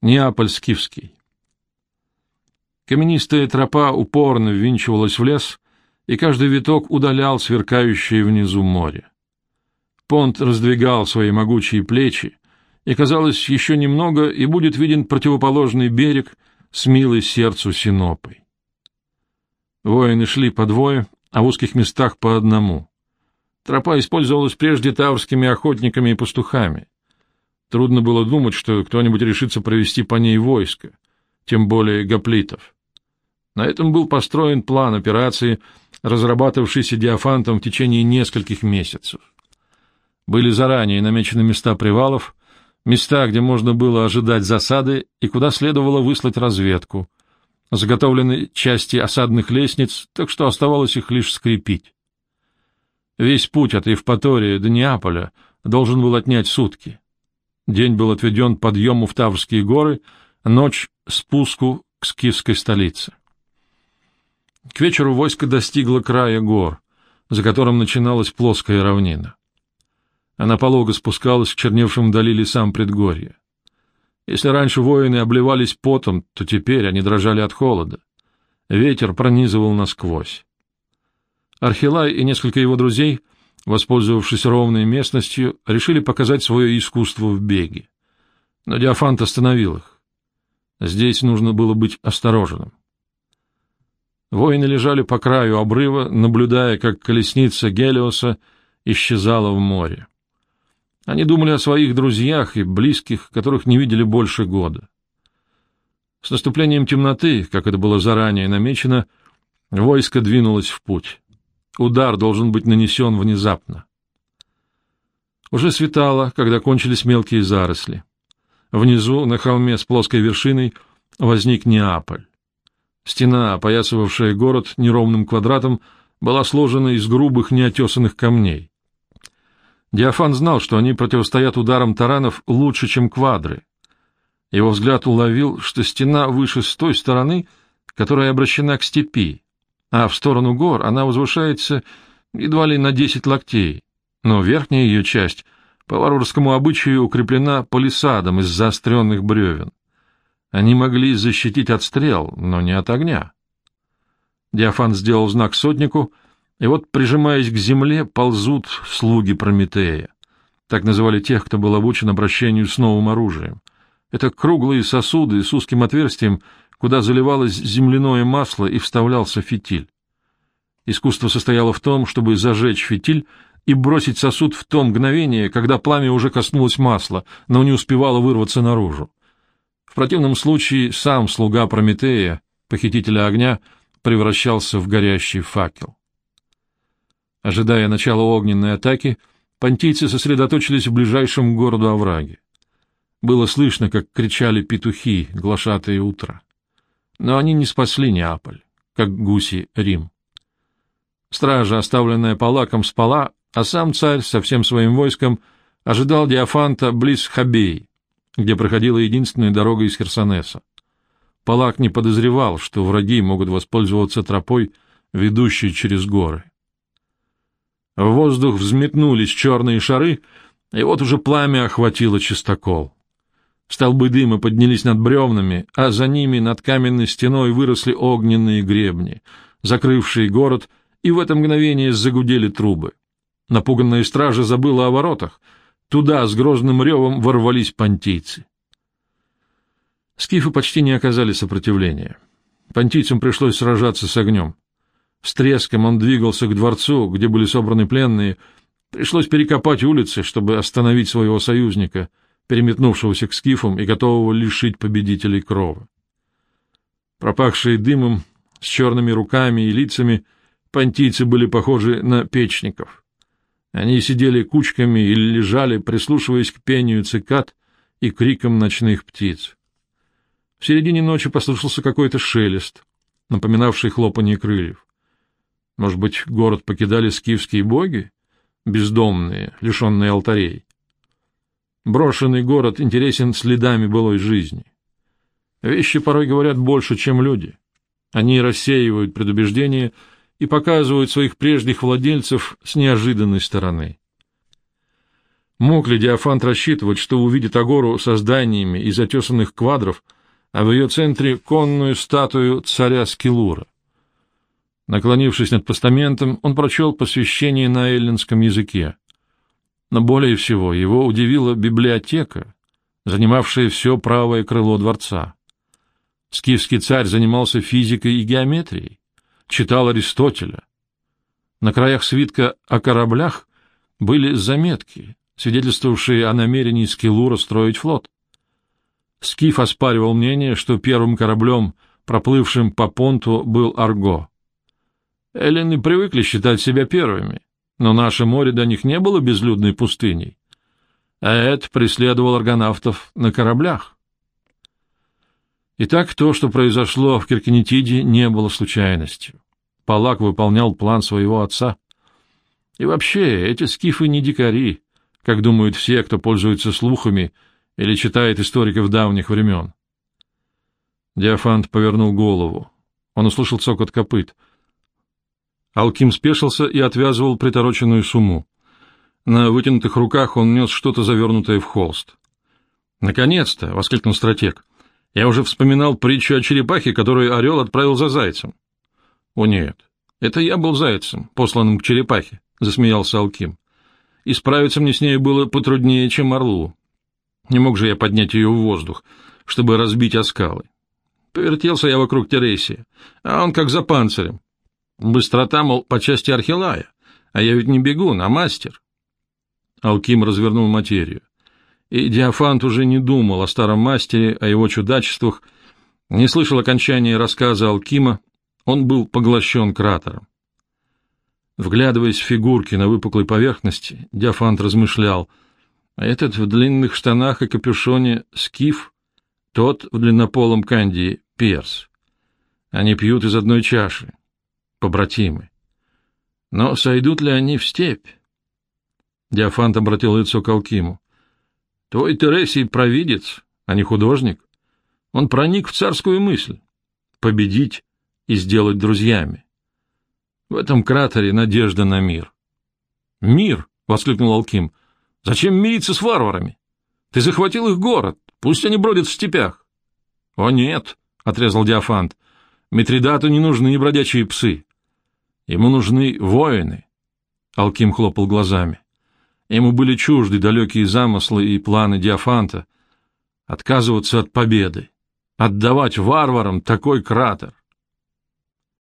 Неаполь Скифский. Каменистая тропа упорно ввинчивалась в лес, и каждый виток удалял сверкающее внизу море. Понт раздвигал свои могучие плечи, и, казалось, еще немного, и будет виден противоположный берег с милой сердцу Синопой. Воины шли по двое, а в узких местах по одному. Тропа использовалась прежде таврскими охотниками и пастухами. Трудно было думать, что кто-нибудь решится провести по ней войско, тем более гоплитов. На этом был построен план операции, разрабатывавшийся Диофантом в течение нескольких месяцев. Были заранее намечены места привалов, места, где можно было ожидать засады и куда следовало выслать разведку, заготовлены части осадных лестниц, так что оставалось их лишь скрепить. Весь путь от Евпатории до Неаполя должен был отнять сутки. День был отведен подъему в Таврские горы, ночь — спуску к скифской столице. К вечеру войско достигло края гор, за которым начиналась плоская равнина. Она полого спускалась к черневшим вдали лесам предгорья. Если раньше воины обливались потом, то теперь они дрожали от холода. Ветер пронизывал насквозь. Архилай и несколько его друзей — воспользовавшись ровной местностью, решили показать свое искусство в беге. Но Диофант остановил их. Здесь нужно было быть осторожным. Воины лежали по краю обрыва, наблюдая, как колесница Гелиоса исчезала в море. Они думали о своих друзьях и близких, которых не видели больше года. С наступлением темноты, как это было заранее намечено, войско двинулось в путь. Удар должен быть нанесен внезапно. Уже светало, когда кончились мелкие заросли. Внизу, на холме с плоской вершиной, возник Неаполь. Стена, опоясывавшая город неровным квадратом, была сложена из грубых неотесанных камней. Диофан знал, что они противостоят ударам таранов лучше, чем квадры. Его взгляд уловил, что стена выше с той стороны, которая обращена к степи, а в сторону гор она возвышается едва ли на десять локтей, но верхняя ее часть по варварскому обычаю укреплена палисадом из заостренных бревен. Они могли защитить от стрел, но не от огня. Диафан сделал знак сотнику, и вот, прижимаясь к земле, ползут слуги Прометея. Так называли тех, кто был обучен обращению с новым оружием. Это круглые сосуды с узким отверстием, куда заливалось земляное масло и вставлялся фитиль. Искусство состояло в том, чтобы зажечь фитиль и бросить сосуд в то мгновение, когда пламя уже коснулось масла, но не успевало вырваться наружу. В противном случае сам слуга Прометея, похитителя огня, превращался в горящий факел. Ожидая начала огненной атаки, понтийцы сосредоточились в ближайшем городу овраге. Было слышно, как кричали петухи, глашатые утро но они не спасли Неаполь, как гуси Рим. Стража, оставленная Палаком, спала, а сам царь со всем своим войском ожидал Диофанта близ Хабей, где проходила единственная дорога из Херсонеса. Палак не подозревал, что враги могут воспользоваться тропой, ведущей через горы. В воздух взметнулись черные шары, и вот уже пламя охватило чистокол. Столбы дыма поднялись над бревнами, а за ними над каменной стеной выросли огненные гребни, закрывшие город, и в это мгновение загудели трубы. Напуганная стража забыла о воротах. Туда с грозным ревом ворвались понтийцы. Скифы почти не оказали сопротивления. Понтийцам пришлось сражаться с огнем. С треском он двигался к дворцу, где были собраны пленные. Пришлось перекопать улицы, чтобы остановить своего союзника — переметнувшегося к скифам и готового лишить победителей крова. Пропахшие дымом, с черными руками и лицами, понтийцы были похожи на печников. Они сидели кучками или лежали, прислушиваясь к пению цикад и крикам ночных птиц. В середине ночи послышался какой-то шелест, напоминавший хлопанье крыльев. Может быть, город покидали скифские боги, бездомные, лишенные алтарей? Брошенный город интересен следами былой жизни. Вещи порой говорят больше, чем люди. Они рассеивают предубеждения и показывают своих прежних владельцев с неожиданной стороны. Мог ли Диофант рассчитывать, что увидит Агору со зданиями из отесанных квадров, а в ее центре конную статую царя Скилура? Наклонившись над постаментом, он прочел посвящение на эллинском языке. Но более всего его удивила библиотека, занимавшая все правое крыло дворца. Скифский царь занимался физикой и геометрией, читал Аристотеля. На краях свитка о кораблях были заметки, свидетельствовавшие о намерении Скилура строить флот. Скиф оспаривал мнение, что первым кораблем, проплывшим по понту, был Арго. Эллины привыкли считать себя первыми, но наше море до них не было безлюдной пустыней. А Эд преследовал аргонавтов на кораблях. Итак, то, что произошло в Киркинетиде, не было случайностью. Палак выполнял план своего отца. И вообще, эти скифы не дикари, как думают все, кто пользуется слухами или читает историков давних времен. Диафант повернул голову. Он услышал цокот копыт. Алким спешился и отвязывал притороченную сумму. На вытянутых руках он нес что-то завернутое в холст. «Наконец-то!» — воскликнул стратег. «Я уже вспоминал притчу о черепахе, которую орел отправил за зайцем». «О нет, это я был зайцем, посланным к черепахе», — засмеялся Алким и справиться мне с ней было потруднее, чем орлу. Не мог же я поднять ее в воздух, чтобы разбить о. Повертелся я вокруг Тересия, а он как за панцирем. Быстрота, мол, по части Архилая, а я ведь не бегун, а мастер. Алким развернул материю. И Диафант уже не думал о старом мастере, о его чудачествах, не слышал окончания рассказа Алкима, он был поглощен кратером. Вглядываясь в фигурки на выпуклой поверхности, Диафант размышлял. А этот в длинных штанах и капюшоне скиф, тот в длиннополом канди перс. Они пьют из одной чаши, побратимы. Но сойдут ли они в степь? Диафант обратил лицо к Алкиму. Твой Тересий провидец, а не художник. Он проник в царскую мысль — победить и сделать друзьями. В этом кратере надежда на мир. «Мир!» — воскликнул Алким. «Зачем мириться с варварами? Ты захватил их город, пусть они бродят в степях». «О нет!» — отрезал Диафант. «Митридату не нужны бродячие псы. Ему нужны воины». Алким хлопал глазами. Ему были чужды далекие замыслы и планы Диафанта. Отказываться от победы, отдавать варварам такой кратер.